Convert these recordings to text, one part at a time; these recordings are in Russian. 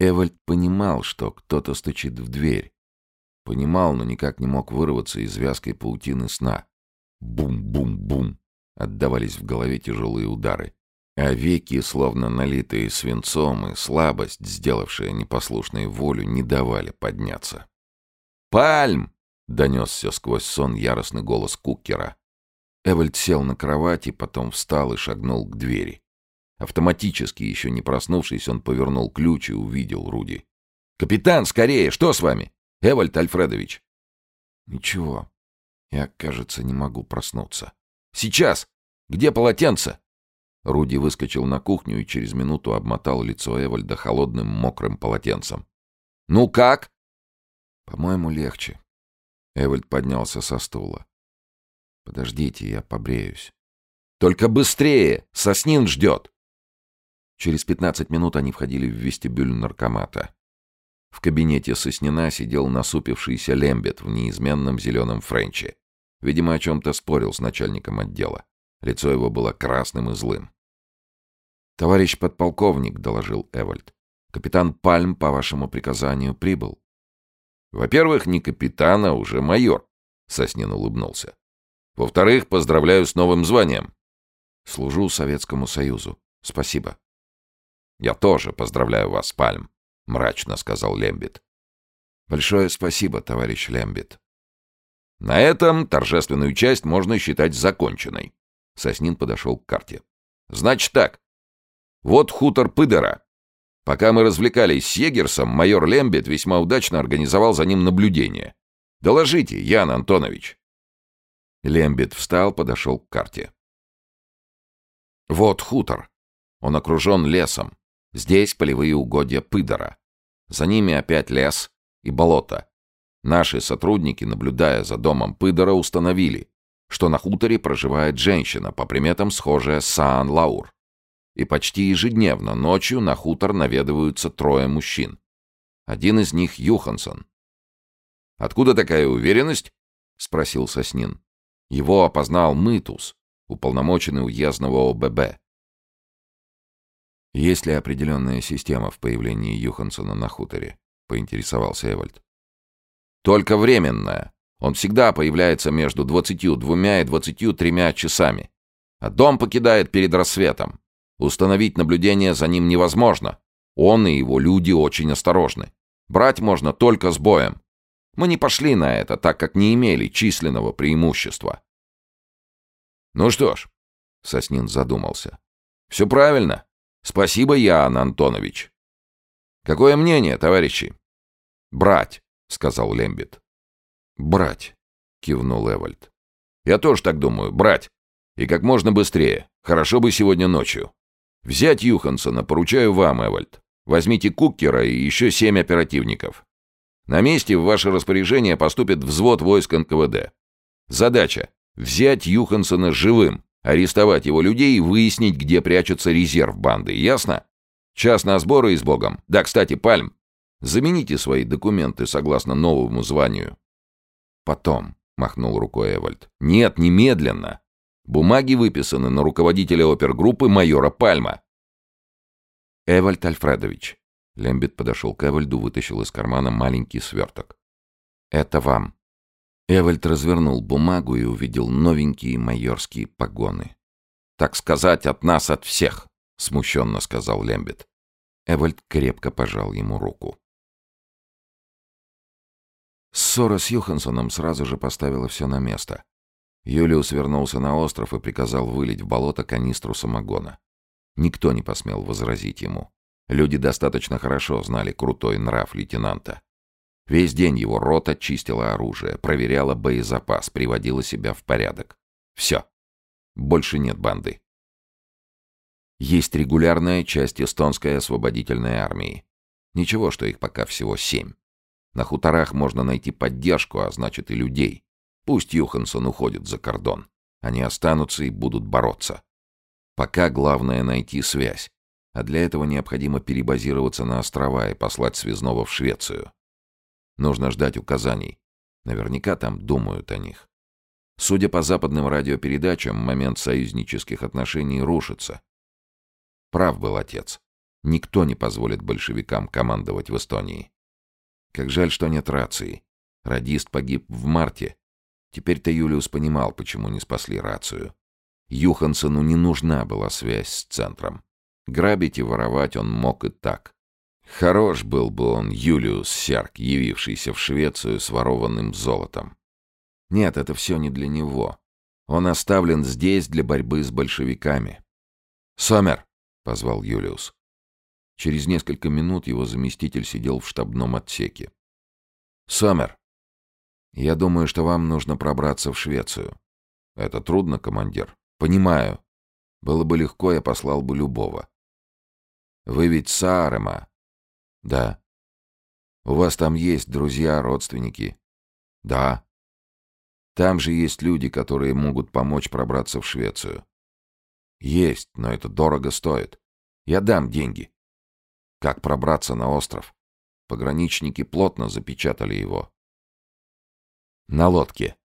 Эвальд понимал, что кто-то стучит в дверь. Понимал, но никак не мог вырваться из вязкой паутины сна. Бум-бум-бум. Отдавались в голове тяжелые удары. А веки, словно налитые свинцом, и слабость, сделавшая непослушной волю, не давали подняться. «Пальм!» — донесся сквозь сон яростный голос Куккера. Эвальд сел на кровати, потом встал и шагнул к двери. Автоматически, еще не проснувшись, он повернул ключ и увидел Руди. «Капитан, скорее! Что с вами? Эвальд Альфредович!» «Ничего. Я, кажется, не могу проснуться». «Сейчас! Где полотенце?» Руди выскочил на кухню и через минуту обмотал лицо Эвальда холодным мокрым полотенцем. «Ну как?» «По-моему, легче». Эвальд поднялся со стула. «Подождите, я побреюсь». «Только быстрее! Соснин ждет!» Через пятнадцать минут они входили в вестибюль наркомата. В кабинете Соснина сидел насупившийся Лембет в неизменном зеленом френче. Видимо, о чем-то спорил с начальником отдела. Лицо его было красным и злым. «Товарищ подполковник», — доложил Эвальд, — «капитан Пальм по вашему приказанию прибыл». «Во-первых, не капитан, а уже майор», — Соснин улыбнулся. «Во-вторых, поздравляю с новым званием». «Служу Советскому Союзу. Спасибо». «Я тоже поздравляю вас, Пальм», — мрачно сказал Лембит. «Большое спасибо, товарищ Лембит». На этом торжественную часть можно считать законченной. Соснин подошел к карте. «Значит так. Вот хутор Пыдера. Пока мы развлекались с Егерсом, майор Лембет весьма удачно организовал за ним наблюдение. Доложите, Ян Антонович». Лембет встал, подошел к карте. «Вот хутор. Он окружен лесом. Здесь полевые угодья Пыдера. За ними опять лес и болото. Наши сотрудники, наблюдая за домом Пыдера, установили, что на хуторе проживает женщина, по приметам схожая с Саан-Лаур. И почти ежедневно ночью на хутор наведываются трое мужчин. Один из них Юхансон. «Откуда такая уверенность?» — спросил Соснин. Его опознал Мытус, уполномоченный уездного ОББ. «Есть ли определенная система в появлении Юхансона на хуторе?» — поинтересовался Эвальд. «Только временная. Он всегда появляется между двадцатью двумя и двадцатью тремя часами. А дом покидает перед рассветом. Установить наблюдение за ним невозможно. Он и его люди очень осторожны. Брать можно только с боем. Мы не пошли на это, так как не имели численного преимущества. Ну что ж, Соснин задумался. Все правильно. Спасибо, Ян Антонович. Какое мнение, товарищи? Брать, сказал Лембит. «Брать», — кивнул Эвальд. «Я тоже так думаю, брать. И как можно быстрее. Хорошо бы сегодня ночью. Взять Юхансона поручаю вам, Эвальд. Возьмите Куккера и еще семь оперативников. На месте в ваше распоряжение поступит взвод войск НКВД. Задача — взять Юхансона живым, арестовать его людей и выяснить, где прячется резерв банды. Ясно? Час на сборы и с Богом. Да, кстати, Пальм, замените свои документы согласно новому званию. «Потом», — махнул рукой Эвальд. «Нет, немедленно. Бумаги выписаны на руководителя опергруппы майора Пальма». «Эвальд Альфредович». Лембит подошел к Эвальду, вытащил из кармана маленький сверток. «Это вам». Эвальд развернул бумагу и увидел новенькие майорские погоны. «Так сказать, от нас, от всех», — смущенно сказал Лембит. Эвальд крепко пожал ему руку. Ссора с Юхансоном сразу же поставила все на место. Юлиус вернулся на остров и приказал вылить в болото канистру самогона. Никто не посмел возразить ему. Люди достаточно хорошо знали крутой нрав лейтенанта. Весь день его рота чистила оружие, проверяла боезапас, приводила себя в порядок. Все. Больше нет банды. Есть регулярная часть эстонской освободительной армии. Ничего, что их пока всего семь. На хуторах можно найти поддержку, а значит и людей. Пусть Юхансон уходит за кордон. Они останутся и будут бороться. Пока главное найти связь. А для этого необходимо перебазироваться на острова и послать связного в Швецию. Нужно ждать указаний. Наверняка там думают о них. Судя по западным радиопередачам, момент союзнических отношений рушится. Прав был отец. Никто не позволит большевикам командовать в Эстонии. Как жаль, что нет рации. Радист погиб в марте. Теперь-то Юлиус понимал, почему не спасли рацию. Юхансену не нужна была связь с центром. Грабить и воровать он мог и так. Хорош был бы он Юлиус Серк, явившийся в Швецию с ворованным золотом. Нет, это все не для него. Он оставлен здесь для борьбы с большевиками. «Сомер!» — позвал Юлиус. Через несколько минут его заместитель сидел в штабном отсеке. «Сомер, я думаю, что вам нужно пробраться в Швецию. Это трудно, командир. Понимаю. Было бы легко, я послал бы любого. Вы ведь Саарема? Да. У вас там есть друзья, родственники? Да. Там же есть люди, которые могут помочь пробраться в Швецию. Есть, но это дорого стоит. Я дам деньги. Как пробраться на остров? Пограничники плотно запечатали его. На лодке.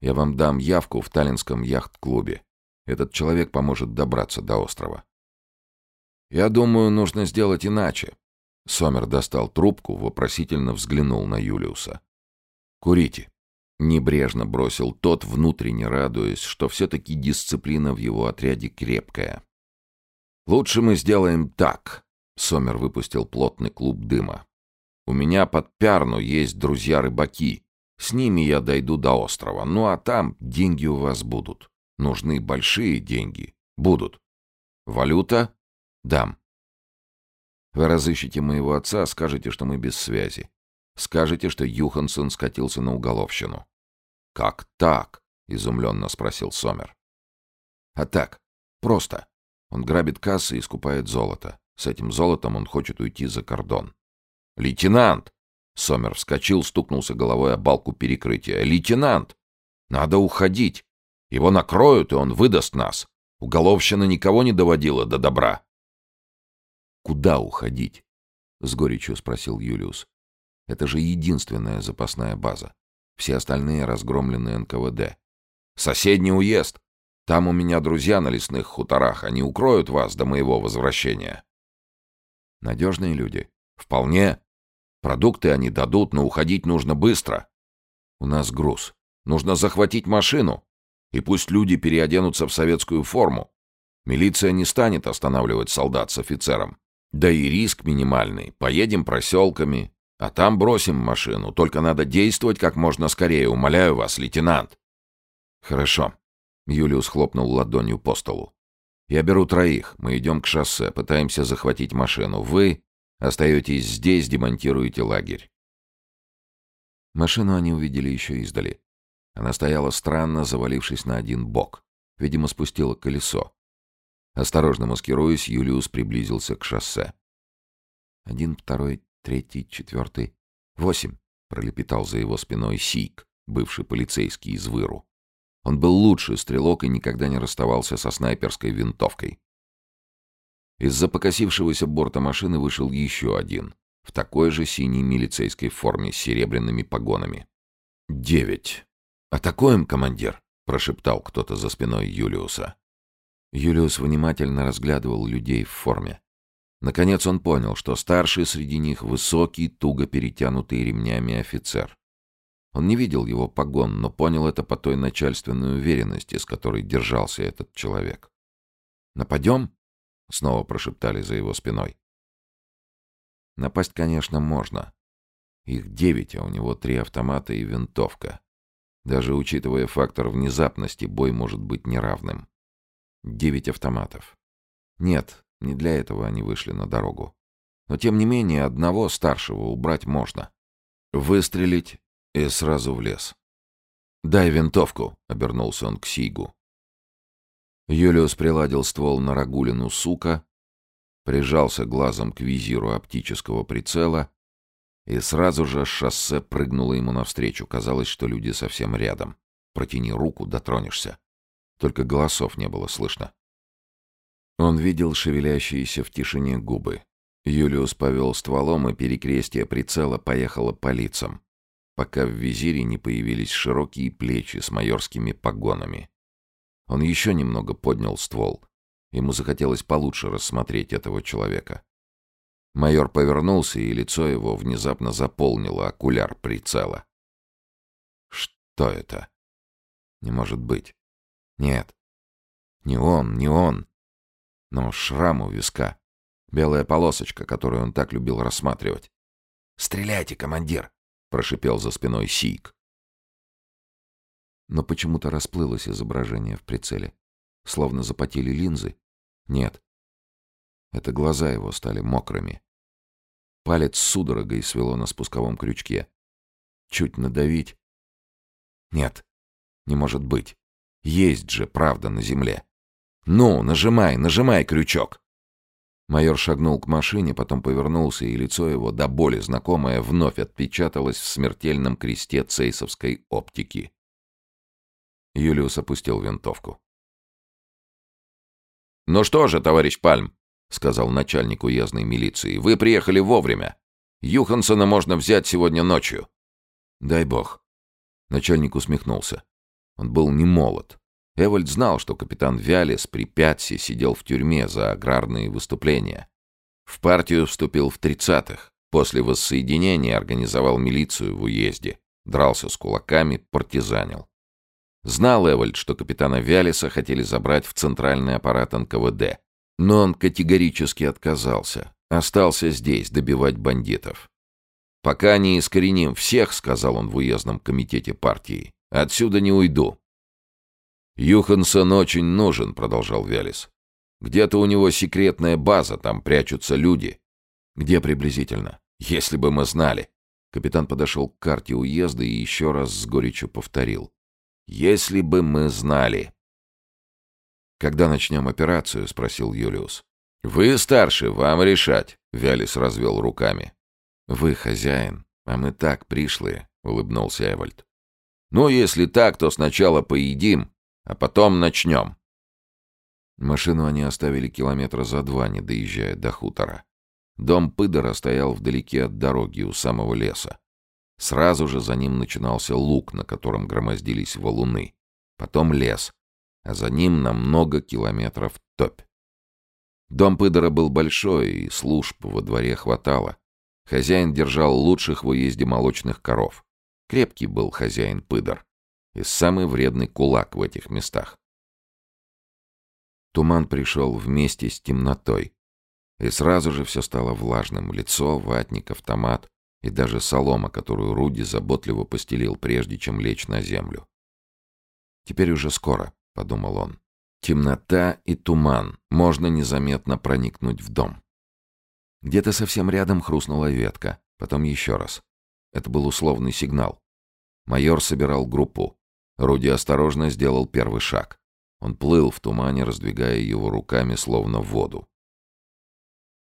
Я вам дам явку в Таллинском яхт-клубе. Этот человек поможет добраться до острова. Я думаю, нужно сделать иначе. Сомер достал трубку, вопросительно взглянул на Юлиуса. «Курите». Небрежно бросил тот, внутренне радуясь, что все-таки дисциплина в его отряде крепкая. «Лучше мы сделаем так», — Сомер выпустил плотный клуб дыма. «У меня под Пярну есть друзья-рыбаки. С ними я дойду до острова. Ну а там деньги у вас будут. Нужны большие деньги. Будут. Валюта? Дам. Вы разыщете моего отца, скажете, что мы без связи. Скажете, что Юхансон скатился на уголовщину. «Как так?» — изумленно спросил Сомер. «А так. Просто. Он грабит кассы и скупает золото. С этим золотом он хочет уйти за кордон». «Лейтенант!» Сомер вскочил, стукнулся головой о балку перекрытия. «Лейтенант! Надо уходить! Его накроют, и он выдаст нас! Уголовщина никого не доводила до добра!» «Куда уходить?» — с горечью спросил Юлиус. Это же единственная запасная база. Все остальные разгромлены НКВД. Соседний уезд. Там у меня друзья на лесных хуторах. Они укроют вас до моего возвращения. Надежные люди. Вполне. Продукты они дадут, но уходить нужно быстро. У нас груз. Нужно захватить машину. И пусть люди переоденутся в советскую форму. Милиция не станет останавливать солдат с офицером. Да и риск минимальный. Поедем проселками, а там бросим машину, только надо действовать как можно скорее, умоляю вас, лейтенант. Хорошо. Юлиус хлопнул ладонью по столу. Я беру троих. Мы идем к шоссе, пытаемся захватить машину. Вы остаетесь здесь, демонтируете лагерь. Машину они увидели еще издали. Она стояла странно, завалившись на один бок. Видимо, спустила колесо. Осторожно маскируясь, Юлиус приблизился к шоссе. Один, второй, третий, четвертый. Восемь, пролепетал за его спиной Сик, бывший полицейский из Выру. Он был лучший стрелок и никогда не расставался со снайперской винтовкой. Из-за покосившегося борта машины вышел еще один, в такой же синей милицейской форме с серебряными погонами. «Девять. Атакуем, командир!» — прошептал кто-то за спиной Юлиуса. Юлиус внимательно разглядывал людей в форме. Наконец он понял, что старший среди них высокий, туго перетянутый ремнями офицер. Он не видел его погон, но понял это по той начальственной уверенности, с которой держался этот человек. «Нападем?» — снова прошептали за его спиной. Напасть, конечно, можно. Их девять, а у него три автомата и винтовка. Даже учитывая фактор внезапности, бой может быть неравным. Девять автоматов. Нет, не для этого они вышли на дорогу. Но тем не менее одного старшего убрать можно. Выстрелить и сразу в лес. «Дай винтовку», — обернулся он к Сигу. Юлиус приладил ствол на рагулину сука, прижался глазом к визиру оптического прицела, и сразу же шоссе прыгнуло ему навстречу. Казалось, что люди совсем рядом. Протяни руку, дотронешься. Только голосов не было слышно. Он видел шевелящиеся в тишине губы. Юлиус повел стволом, и перекрестие прицела поехало по лицам, пока в визире не появились широкие плечи с майорскими погонами. Он еще немного поднял ствол. Ему захотелось получше рассмотреть этого человека. Майор повернулся, и лицо его внезапно заполнило окуляр прицела. Что это? Не может быть. Нет. Не он, не он. Но шрам у виска. Белая полосочка, которую он так любил рассматривать. «Стреляйте, командир!» — прошипел за спиной Сик. Но почему-то расплылось изображение в прицеле. Словно запотели линзы. Нет. Это глаза его стали мокрыми. Палец судорогой свело на спусковом крючке. Чуть надавить. Нет, не может быть. Есть же правда на земле. Ну, нажимай, нажимай крючок. Майор шагнул к машине, потом повернулся, и лицо его, до боли знакомое, вновь отпечаталось в смертельном кресте цейсовской оптики. Юлиус опустил винтовку. «Ну что же, товарищ Пальм», — сказал начальник уездной милиции, — «вы приехали вовремя. Юхансона можно взять сегодня ночью». «Дай бог». Начальник усмехнулся. Он был не молод. Эвальд знал, что капитан Вялис при Пятсе сидел в тюрьме за аграрные выступления. В партию вступил в тридцатых. После воссоединения организовал милицию в уезде. Дрался с кулаками, партизанил. Знал Эвальд, что капитана Вялиса хотели забрать в центральный аппарат НКВД. Но он категорически отказался. Остался здесь добивать бандитов. «Пока не искореним всех», — сказал он в уездном комитете партии, — «отсюда не уйду». «Юхансон очень нужен», — продолжал Вялис. «Где-то у него секретная база, там прячутся люди». «Где приблизительно?» «Если бы мы знали». Капитан подошел к карте уезда и еще раз с горечью повторил. Если бы мы знали. Когда начнем операцию? спросил Юлиус. Вы старше, вам решать, Вялис развел руками. Вы хозяин, а мы так пришлые, улыбнулся Эвальд. Ну, если так, то сначала поедим, а потом начнем. Машину они оставили километра за два, не доезжая до хутора. Дом Пыдора стоял вдалеке от дороги у самого леса. Сразу же за ним начинался луг, на котором громоздились валуны. Потом лес, а за ним на много километров топь. Дом Пыдора был большой, и служб во дворе хватало. Хозяин держал лучших в уезде молочных коров. Крепкий был хозяин Пыдор. И самый вредный кулак в этих местах. Туман пришел вместе с темнотой. И сразу же все стало влажным. Лицо, ватник, автомат и даже солома, которую Руди заботливо постелил, прежде чем лечь на землю. «Теперь уже скоро», — подумал он. «Темнота и туман. Можно незаметно проникнуть в дом». Где-то совсем рядом хрустнула ветка, потом еще раз. Это был условный сигнал. Майор собирал группу. Руди осторожно сделал первый шаг. Он плыл в тумане, раздвигая его руками, словно в воду.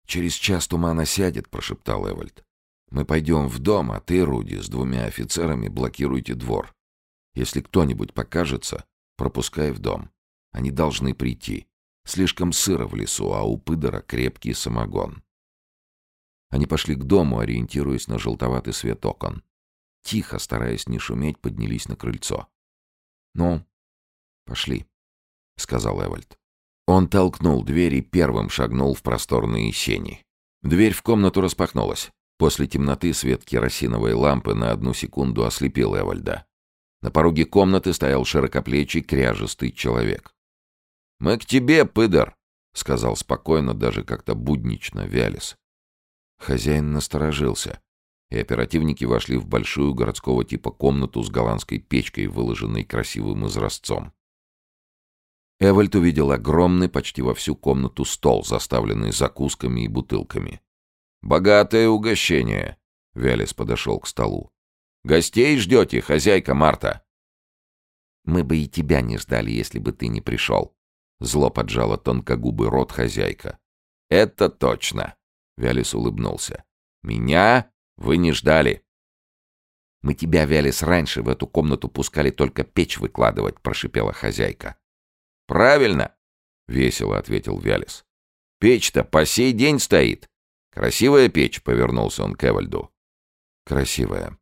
«Через час туман осядет», — прошептал Эвальд. Мы пойдем в дом, а ты, Руди, с двумя офицерами блокируйте двор. Если кто-нибудь покажется, пропускай в дом. Они должны прийти. Слишком сыро в лесу, а у пыдора крепкий самогон. Они пошли к дому, ориентируясь на желтоватый свет окон. Тихо, стараясь не шуметь, поднялись на крыльцо. «Ну, пошли», — сказал Эвальд. Он толкнул дверь и первым шагнул в просторные сени. Дверь в комнату распахнулась. После темноты свет керосиновой лампы на одну секунду ослепил Эвальда. На пороге комнаты стоял широкоплечий, кряжестый человек. «Мы к тебе, пыдор!» — сказал спокойно, даже как-то буднично Вялис. Хозяин насторожился, и оперативники вошли в большую городского типа комнату с голландской печкой, выложенной красивым изразцом. Эвальд увидел огромный, почти во всю комнату стол, заставленный закусками и бутылками. «Богатое угощение!» — Вялис подошел к столу. «Гостей ждете, хозяйка Марта?» «Мы бы и тебя не ждали, если бы ты не пришел», — зло поджала тонкогубый рот хозяйка. «Это точно!» — Вялис улыбнулся. «Меня вы не ждали!» «Мы тебя, Вялис, раньше в эту комнату пускали только печь выкладывать», — прошипела хозяйка. «Правильно!» — весело ответил Вялис. «Печь-то по сей день стоит. «Красивая печь», — повернулся он к Эвальду. «Красивая».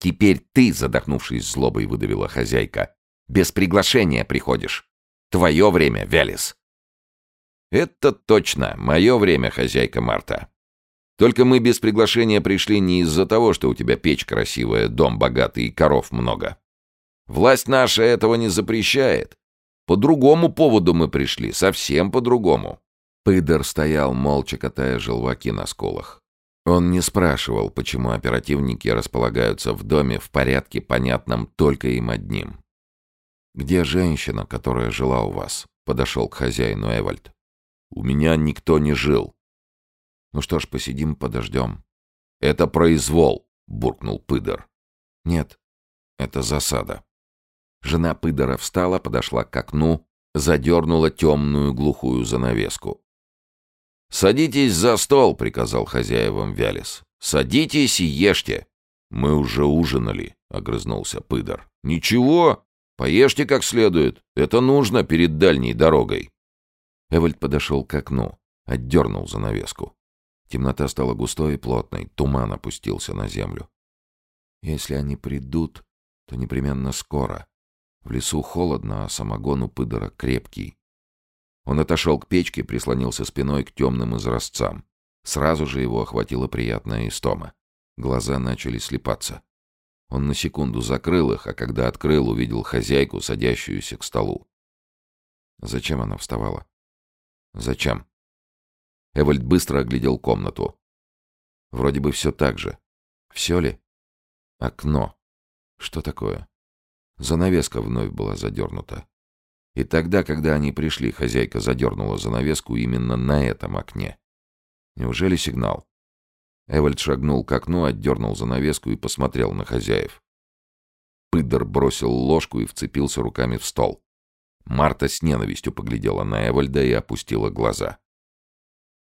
«Теперь ты, задохнувшись злобой, выдавила хозяйка. Без приглашения приходишь. Твое время, Вялис». «Это точно. Мое время, хозяйка Марта». Только мы без приглашения пришли не из-за того, что у тебя печь красивая, дом богатый и коров много. Власть наша этого не запрещает. По другому поводу мы пришли, совсем по другому». Пыдер стоял, молча катая желваки на скулах. Он не спрашивал, почему оперативники располагаются в доме в порядке, понятном только им одним. «Где женщина, которая жила у вас?» — подошел к хозяину Эвальд. «У меня никто не жил». «Ну что ж, посидим, подождем». «Это произвол», — буркнул Пыдер. «Нет, это засада». Жена Пыдора встала, подошла к окну, задернула темную глухую занавеску. «Садитесь за стол», — приказал хозяевам Вялис. «Садитесь и ешьте». «Мы уже ужинали», — огрызнулся Пыдор. «Ничего, поешьте как следует. Это нужно перед дальней дорогой». Эвальд подошел к окну, отдернул занавеску. Темнота стала густой и плотной, туман опустился на землю. «Если они придут, то непременно скоро. В лесу холодно, а самогон у Пыдора крепкий. Он отошел к печке, прислонился спиной к темным изразцам. Сразу же его охватила приятная истома. Глаза начали слепаться. Он на секунду закрыл их, а когда открыл, увидел хозяйку, садящуюся к столу. Зачем она вставала? Зачем? Эвальд быстро оглядел комнату. Вроде бы все так же. Все ли? Окно. Что такое? Занавеска вновь была задернута. И тогда, когда они пришли, хозяйка задернула занавеску именно на этом окне. Неужели сигнал? Эвальд шагнул к окну, отдернул занавеску и посмотрел на хозяев. Пыдор бросил ложку и вцепился руками в стол. Марта с ненавистью поглядела на Эвальда и опустила глаза.